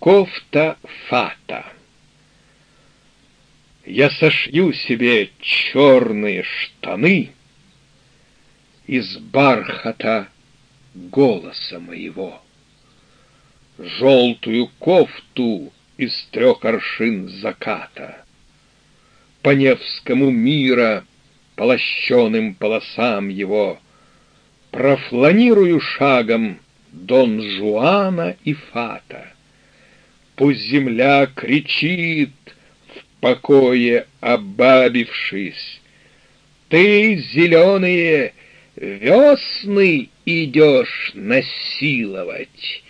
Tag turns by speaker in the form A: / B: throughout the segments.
A: Кофта фата. Я сошью себе черные штаны Из бархата голоса моего, Желтую кофту из трех аршин заката, По Невскому мира, полощенным полосам его, Профланирую шагом Дон Жуана и Фата. Пусть земля кричит, в покое обабившись, Ты, зеленые, весны идешь насиловать.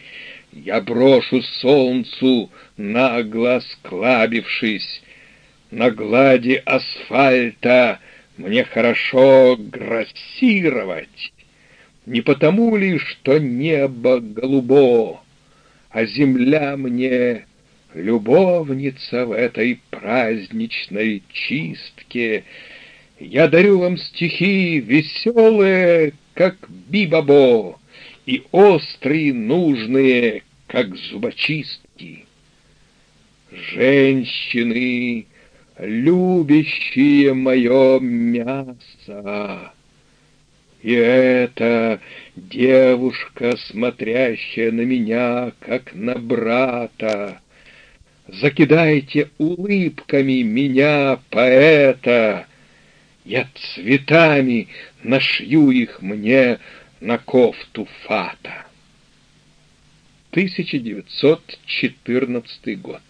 A: Я брошу солнцу, нагло склабившись, На глади асфальта мне хорошо грассировать. Не потому ли, что небо голубо, А земля мне любовница в этой праздничной чистке. Я дарю вам стихи веселые, как бибабо, И острые, нужные, как зубочистки. Женщины, любящие мое мясо, И эта девушка, смотрящая на меня, как на брата, Закидайте улыбками меня, поэта, Я цветами нашью их мне на кофту фата. 1914 год